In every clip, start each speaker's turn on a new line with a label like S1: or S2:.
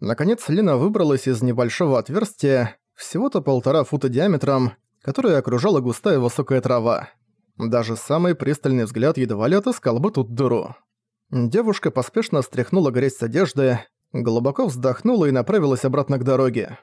S1: Наконец Лина выбралась из небольшого отверстия, всего-то полтора фута диаметром, которое окружала густая высокая трава. Даже самый пристальный взгляд едва ли отыскал бы тут дыру. Девушка поспешно стряхнула грязь с одежды, глубоко вздохнула и направилась обратно к дороге.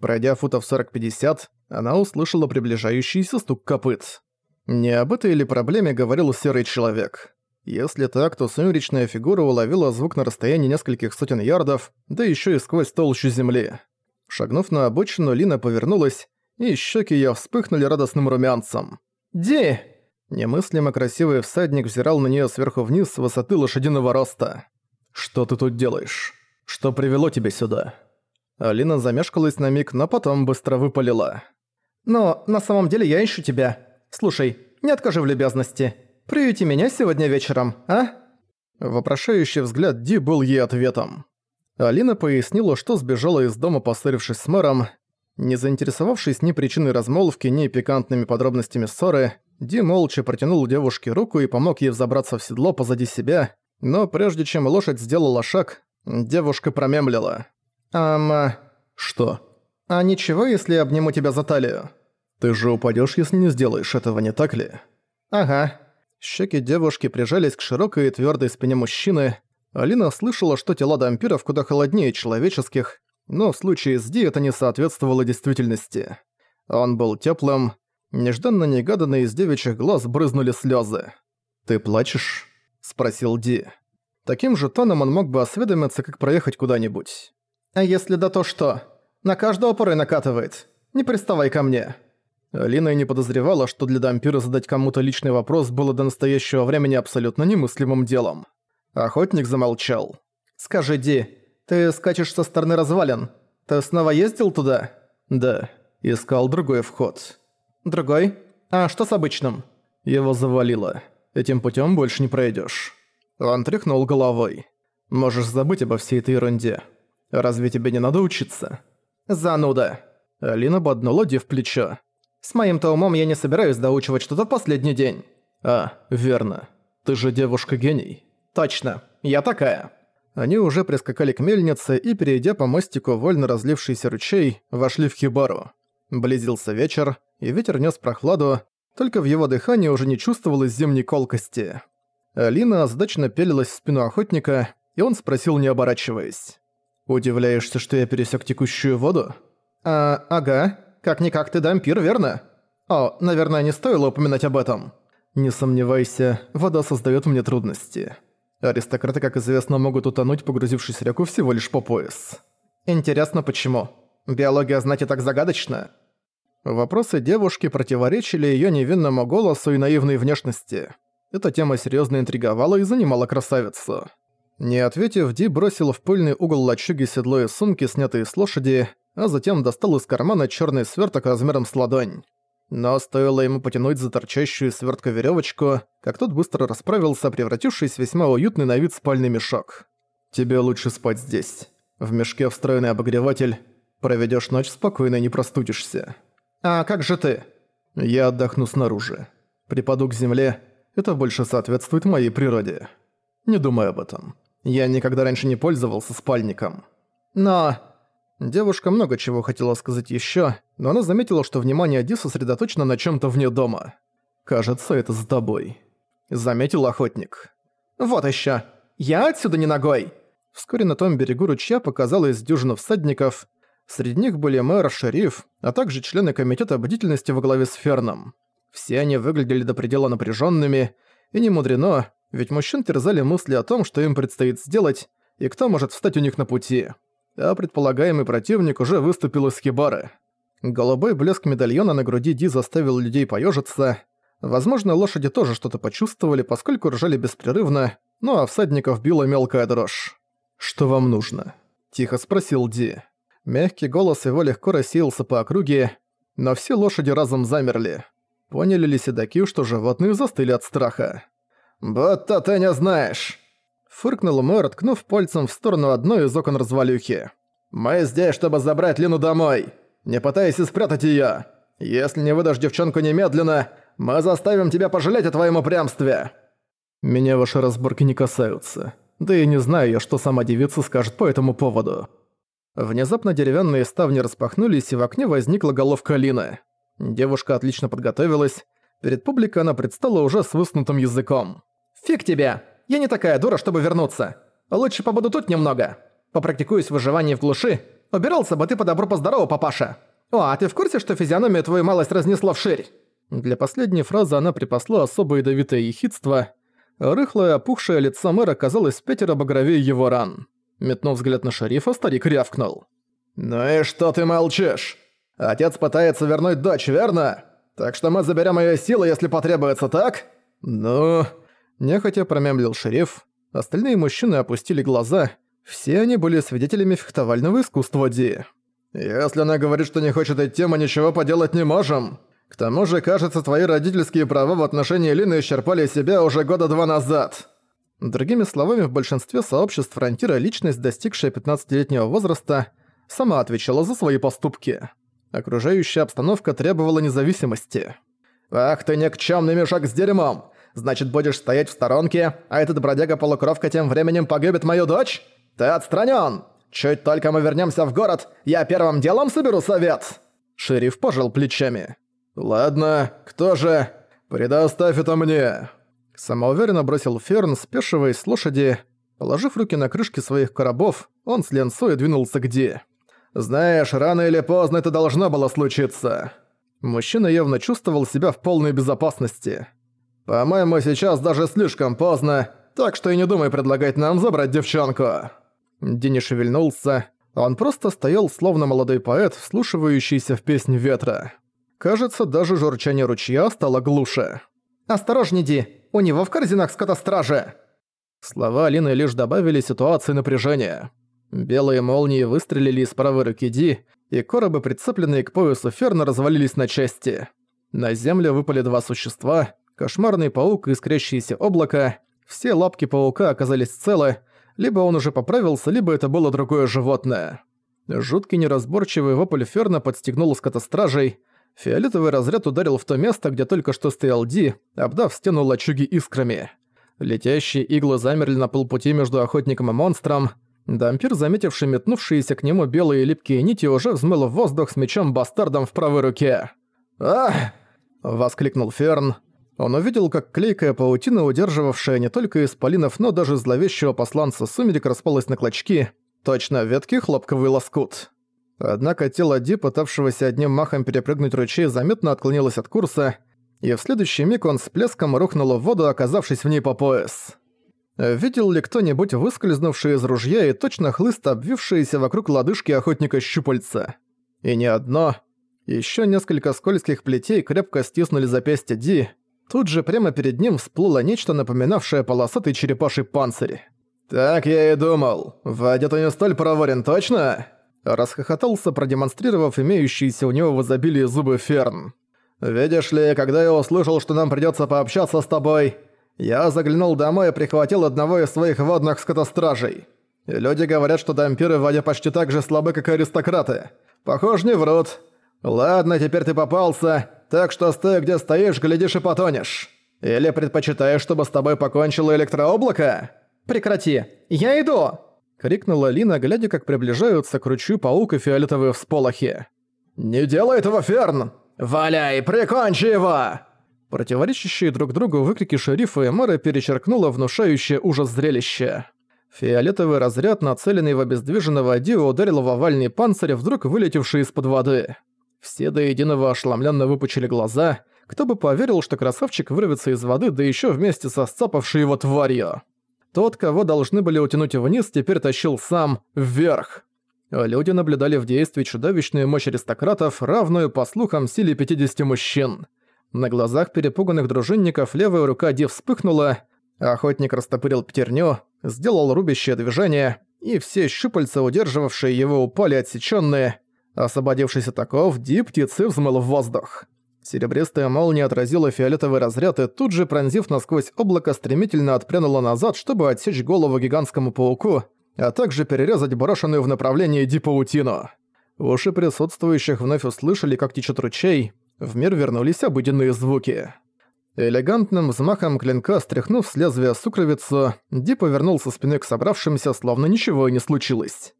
S1: Пройдя футов 40-50, она услышала приближающийся стук копыт. Не об этой ли проблеме говорил серый человек. Если так, то сумеречная фигура уловила звук на расстоянии нескольких сотен ярдов, да еще и сквозь толщу земли. Шагнув на обочину, Лина повернулась, и щеки её вспыхнули радостным румянцем. «Ди!» Немыслимо красивый всадник взирал на неё сверху вниз с высоты лошадиного роста. «Что ты тут делаешь? Что привело тебя сюда?» Алина замешкалась на миг, но потом быстро выпалила. «Но на самом деле я ищу тебя. Слушай, не откажи в любезности. Приюти меня сегодня вечером, а?» Вопрошающий взгляд Ди был ей ответом. Алина пояснила, что сбежала из дома, поссорившись с мэром. Не заинтересовавшись ни причиной размолвки, ни пикантными подробностями ссоры, Ди молча протянул девушке руку и помог ей взобраться в седло позади себя, но прежде чем лошадь сделала шаг, девушка промемлила. «Ам... что? А ничего, если обниму тебя за талию?» «Ты же упадёшь, если не сделаешь этого, не так ли?» «Ага». Щеки девушки прижались к широкой и твёрдой спине мужчины. Алина слышала, что тела дампиров куда холоднее человеческих, но в случае с Ди это не соответствовало действительности. Он был тёплым, нежданно-негаданно из девичьих глаз брызнули слёзы. «Ты плачешь?» – спросил Ди. Таким же тоном он мог бы осведомиться, как проехать куда-нибудь. «А если да, то что? На каждого порой накатывает. Не приставай ко мне». Алина и не подозревала, что для дампира задать кому-то личный вопрос было до настоящего времени абсолютно немыслимым делом. Охотник замолчал. «Скажи, Ди, ты скачешь со стороны развалин. Ты снова ездил туда?» «Да. Искал другой вход». «Другой? А что с обычным?» Его завалило. Этим путем больше не пройдешь. Он тряхнул головой. «Можешь забыть обо всей этой ерунде. Разве тебе не надо учиться?» «Зануда!» Алина боднула Ди в плечо. «С моим-то умом я не собираюсь доучивать что-то в последний день». «А, верно. Ты же девушка-гений». «Точно. Я такая». Они уже прискакали к мельнице и, перейдя по мостику вольно разлившийся ручей, вошли в хибару. Близился вечер, и ветер нес прохладу, только в его дыхании уже не чувствовалось зимней колкости. Алина озадачно пелилась в спину охотника, и он спросил, не оборачиваясь. «Удивляешься, что я пересек текущую воду?» «А, ага. Как-никак ты дампир, верно?» «О, наверное, не стоило упоминать об этом». «Не сомневайся, вода создает мне трудности». Аристократы, как известно, могут утонуть, погрузившись в реку всего лишь по пояс. Интересно, почему? Биология знать и так загадочна? Вопросы девушки противоречили её невинному голосу и наивной внешности. Эта тема серьёзно интриговала и занимала красавицу. Не ответив, Ди бросил в пыльный угол лачуги седло и сумки, снятые с лошади, а затем достал из кармана чёрный сверток размером с ладонь. Но стоило ему потянуть за торчащую свертка веревочку, как тот быстро расправился, превратившись в весьма уютный на вид спальный мешок. «Тебе лучше спать здесь. В мешке встроенный обогреватель. Проведешь ночь спокойно и не простудишься». «А как же ты?» «Я отдохну снаружи. Припаду к земле. Это больше соответствует моей природе. Не думай об этом. Я никогда раньше не пользовался спальником». «Но...» Девушка много чего хотела сказать еще, но она заметила, что внимание Ди сосредоточено на чем то вне дома. «Кажется, это за тобой», — заметил охотник. «Вот еще! Я отсюда не ногой!» Вскоре на том берегу ручья показалось дюжина всадников. Среди них были мэр, шериф, а также члены комитета бдительности во главе с Ферном. Все они выглядели до предела напряженными, и не мудрено, ведь мужчин терзали мысли о том, что им предстоит сделать, и кто может встать у них на пути а предполагаемый противник уже выступил из хибары. Голубой блеск медальона на груди Ди заставил людей поежиться. Возможно, лошади тоже что-то почувствовали, поскольку ржали беспрерывно, ну а всадников била мелкая дрожь. «Что вам нужно?» – тихо спросил Ди. Мягкий голос его легко рассеялся по округе, но все лошади разом замерли. Поняли ли седаки, что животные застыли от страха? «Будто ты не знаешь!» Фыркнул мэр, ткнув пальцем в сторону одной из окон развалюхи. «Мы здесь, чтобы забрать Лину домой. Не пытайся спрятать её. Если не выдашь девчонку немедленно, мы заставим тебя пожалеть о твоем упрямстве». «Меня ваши разборки не касаются. Да и не знаю я, что сама девица скажет по этому поводу». Внезапно деревянные ставни распахнулись, и в окне возникла головка Лины. Девушка отлично подготовилась. Перед публикой она предстала уже с высунутым языком. «Фиг тебе! Я не такая дура, чтобы вернуться. Лучше побуду тут немного. Попрактикуюсь в выживании в глуши. Убирался бы ты по добру по папаша. О, а ты в курсе, что физиономию твою малость разнесла вширь?» Для последней фразы она припасла особое ядовитое ехидство. Рыхлое, опухшее лицо мэра казалось пятеро багровее его ран. Метнув взгляд на шерифа, старик рявкнул. «Ну и что ты молчишь? Отец пытается вернуть дочь, верно? Так что мы заберем её силы, если потребуется, так? Ну...» Нехотя промямлил шериф. Остальные мужчины опустили глаза. Все они были свидетелями фехтовального искусства Ди. «Если она говорит, что не хочет идти, мы ничего поделать не можем. К тому же, кажется, твои родительские права в отношении Лины исчерпали себя уже года два назад». Другими словами, в большинстве сообществ Фронтира личность, достигшая 15-летнего возраста, сама отвечала за свои поступки. Окружающая обстановка требовала независимости. «Ах ты никчёмный мешок с дерьмом! Значит, будешь стоять в сторонке, а этот бродяга-полукровка тем временем погубит мою дочь? Ты отстранён! Чуть только мы вернёмся в город, я первым делом соберу совет!» Шериф пожал плечами. «Ладно, кто же? Предоставь это мне!» Самоуверенно бросил Ферн, спешиваясь с лошади. Положив руки на крышки своих коробов, он с Ленсой двинулся к Ди. «Знаешь, рано или поздно это должно было случиться». Мужчина явно чувствовал себя в полной безопасности. «По-моему, сейчас даже слишком поздно, так что и не думай предлагать нам забрать девчонку». Ди не шевельнулся, он просто стоял словно молодой поэт, вслушивающийся в песнь ветра. Кажется, даже журчание ручья стало глуше. «Осторожней, Ди! У него в корзинах скотостражи!» Слова Алины лишь добавили ситуации напряжения. Белые молнии выстрелили из правой руки Ди, и коробы, прицепленные к поясу Ферна, развалились на части. На землю выпали два существа, кошмарный паук и искрящееся облако. Все лапки паука оказались целы, либо он уже поправился, либо это было другое животное. Жуткий неразборчивый вопль Ферна подстегнул скотостражей, Фиолетовый разряд ударил в то место, где только что стоял Ди, обдав стену лачуги искрами. Летящие иглы замерли на полпути между охотником и монстром. Дампир, заметивший метнувшиеся к нему белые липкие нити, уже взмыл в воздух с мечом-бастардом в правой руке. «Ах!» — воскликнул Ферн. Он увидел, как клейкая паутина, удерживавшая не только исполинов, но даже зловещего посланца сумерек, распалась на клочки, точно ветки хлопковый лоскут. Однако тело Ди, пытавшегося одним махом перепрыгнуть ручей, заметно отклонилось от курса, и в следующий миг он с плеском рухнул в воду, оказавшись в ней по пояс. Видел ли кто-нибудь выскользнувший из ружья и точно хлыст обвившиеся вокруг лодыжки охотника щупальца? И не одно. Еще несколько скользких плетей крепко стиснули запястье Ди. Тут же прямо перед ним всплыло нечто, напоминавшее полосатый черепаший панцирь. «Так я и думал. В воде ты не столь проворен, точно?» Расхохотался, продемонстрировав имеющиеся у него в изобилии зубы Ферн. «Видишь ли, когда я услышал, что нам придётся пообщаться с тобой, я заглянул домой и прихватил одного из своих водных скотостражей. Люди говорят, что дампиры в воде почти так же слабы, как аристократы. Похоже, не врут. Ладно, теперь ты попался, так что стой, где стоишь, глядишь и потонешь. Или предпочитаешь, чтобы с тобой покончило электрооблако? Прекрати, я иду!» крикнула Лина, глядя, как приближаются к ручью паук и фиолетовые всполохи. «Не делай этого, Ферн! Валяй, прикончи его!» Противоречащие друг другу выкрики шерифа и мэра перечеркнуло внушающее ужас зрелище. Фиолетовый разряд, нацеленный в обездвиженного Дио, ударил в овальный панцирь, вдруг вылетевший из-под воды. Все до единого ошеломленно выпучили глаза. Кто бы поверил, что красавчик вырвется из воды, да еще вместе со сцапавшей его тварью. Тот, кого должны были утянуть вниз, теперь тащил сам вверх. Люди наблюдали в действии чудовищную мощь аристократов, равную, по слухам, силе 50 мужчин. На глазах перепуганных дружинников левая рука Ди вспыхнула, охотник растопырил пятерню, сделал рубящее движение, и все щупальца, удерживавшие его, упали отсечённые. Освободившись от оков, Ди птицы взмыл в воздух. Серебристая молния отразила фиолетовый разряд и тут же, пронзив насквозь облако, стремительно отпрянула назад, чтобы отсечь голову гигантскому пауку, а также перерезать брошенную в направлении Ди-паутину. Уши присутствующих вновь услышали, как течет ручей, в мир вернулись обыденные звуки. Элегантным взмахом клинка, стряхнув с лезвия сукровицу, Ди повернулся спиной к собравшимся, словно ничего и не случилось.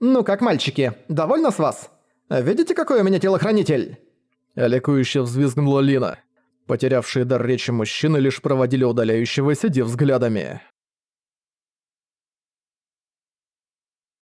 S1: «Ну как, мальчики, довольно с вас? Видите, какой у меня телохранитель?» Ликующе взвизгнула Лина. Потерявшие дар речи мужчины лишь проводили удаляющегося Ди взглядами.